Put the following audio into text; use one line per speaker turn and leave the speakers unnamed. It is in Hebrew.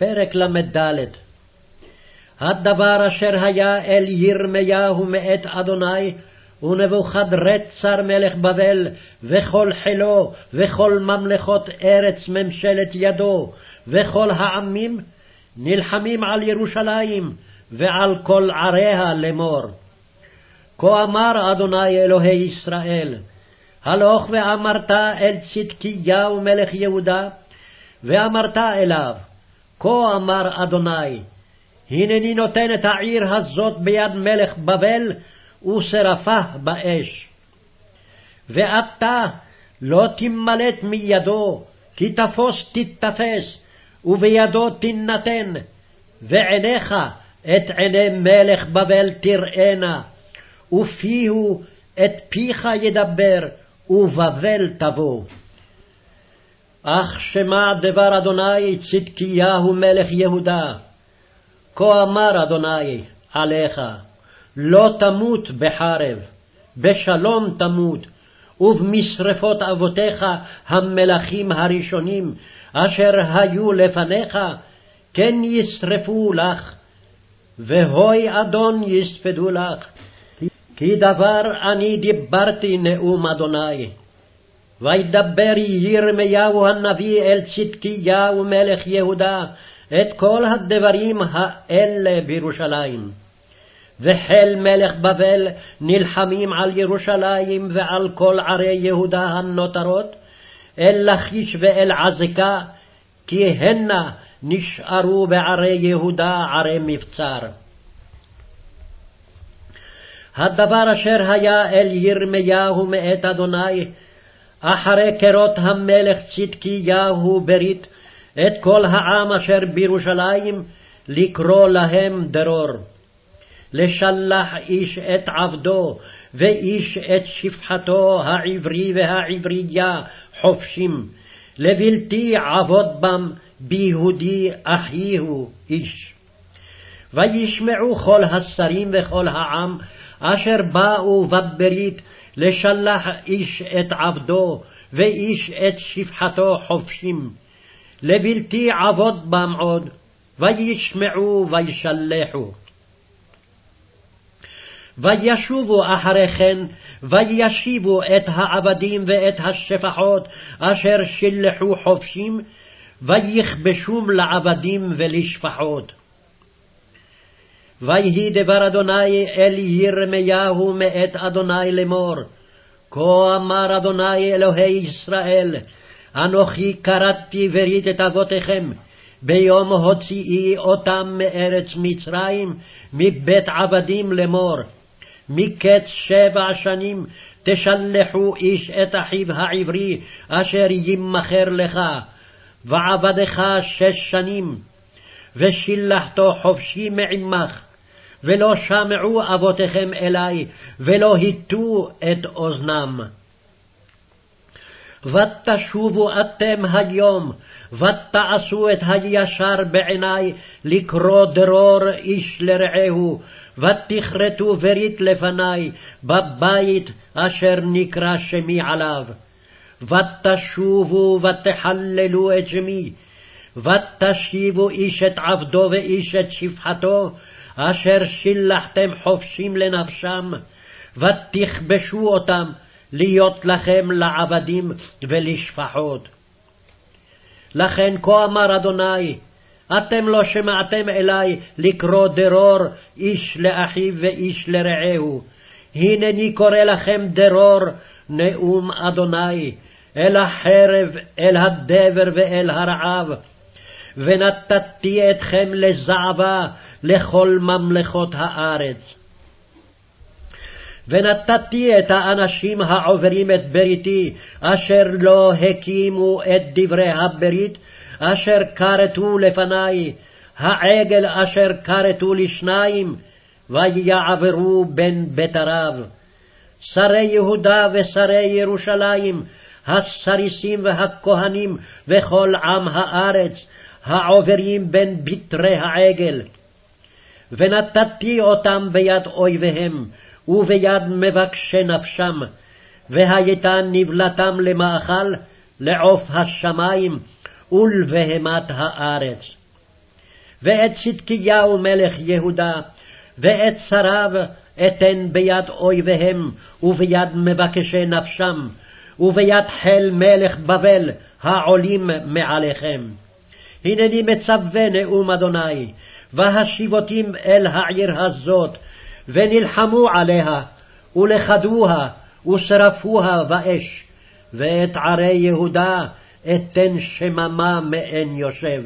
פרק ל"ד הדבר אשר היה אל ירמיהו מאת אדוני ונבוכדרצר מלך בבל וכל חילו וכל ממלכות ארץ ממשלת ידו וכל העמים נלחמים על ירושלים ועל כל עריה לאמור. כה אמר אדוני אלוהי ישראל, הלוך ואמרת אל צדקיהו מלך יהודה, ואמרת אליו, כה אמר אדוני, הנני נותן את העיר הזאת ביד מלך בבל, ושרפה באש. ואתה לא תמלט מידו, כי תפוס תתפס, ובידו תינתן, ועיניך את עיני מלך בבל תראנה, ופיהו את פיך ידבר, ובבל תבוא. אך שמע דבר אדוני צדקיהו מלך יהודה. כה אמר אדוני עליך, לא תמות בחרב, בשלום תמות, ובמשרפות אבותיך המלכים הראשונים, אשר היו לפניך, כן ישרפו לך, והוי אדון יספדו לך. כי דבר אני דיברתי נאום אדוני. וידבר ירמיהו הנביא אל צדקיהו מלך יהודה את כל הדברים האלה בירושלים. וחיל מלך בבל נלחמים על ירושלים ועל כל ערי יהודה הנותרות, אל לכיש ואל עזקה, כי הנה נשארו בערי יהודה ערי מבצר. הדבר אשר היה אל ירמיהו מאת אדוני, אחרי קרות המלך צדקיהו ברית, את כל העם אשר בירושלים, לקרוא להם דרור. לשלח איש את עבדו, ואיש את שפחתו העברי והעברייה חופשים, לבלתי עבוד בם ביהודי אחיהו איש. וישמעו כל השרים וכל העם אשר באו בברית לשלח איש את עבדו ואיש את שפחתו חופשים, לבלתי עבוד בם עוד, וישמעו וישלחו. וישובו אחרי כן, וישיבו את העבדים ואת השפחות אשר שלחו חופשים, ויכבשום לעבדים ולשפחות. ויהי דבר אדוני אל ירמיהו מאת אדוני לאמור, כה אמר אדוני אלוהי ישראל, אנוכי קראתי ברית את אבותיכם, ביום הוציאי אותם מארץ מצרים, מבית עבדים לאמור, מקץ שבע שנים תשלחו איש את אחיו העברי, אשר ימכר לך, ועבדך שש שנים, ושילחתו חופשי מעמך, ולא שמעו אבותיכם אלי, ולא הטו את אוזנם. ותשובו אתם היום, ותעשו את הישר בעיני לקרוא דרור איש לרעהו, ותכרתו ברית לפני בבית אשר נקרא שמי עליו. ותשובו ותחללו את שמי, ותשיבו איש את עבדו ואיש את שפחתו, אשר שילחתם חופשים לנפשם, ותכבשו אותם להיות לכם לעבדים ולשפחות. לכן כה אמר אדוני, אתם לא שמעתם אלי לקרוא דרור איש לאחיו ואיש לרעהו. הנני קורא לכם דרור, נאום אדוני, אל החרב, אל הדבר ואל הרעב. ונתתי אתכם לזעבה לכל ממלכות הארץ. ונתתי את האנשים העוברים את בריתי, אשר לא הקימו את דברי הברית, אשר כרתו לפני, העגל אשר כרתו לשניים, ויעברו בין בתריו. שרי יהודה ושרי ירושלים, הסריסים והכהנים וכל עם הארץ, העוברים בין בתרי העגל. ונתתי אותם ביד אויביהם, וביד מבקשי נפשם, והייתה נבלתם למאכל, לעוף השמים ולבהמת הארץ. ואת צדקיהו מלך יהודה, ואת שריו אתן ביד אויביהם, וביד מבקשי נפשם, וביד חיל מלך בבל, העולים מעליכם. הנני מצווה נאום אדוני, והשיבותים אל העיר הזאת, ונלחמו עליה, ולכדוה, ושרפוה באש, ואת ערי יהודה אתן שממה מאין יושב.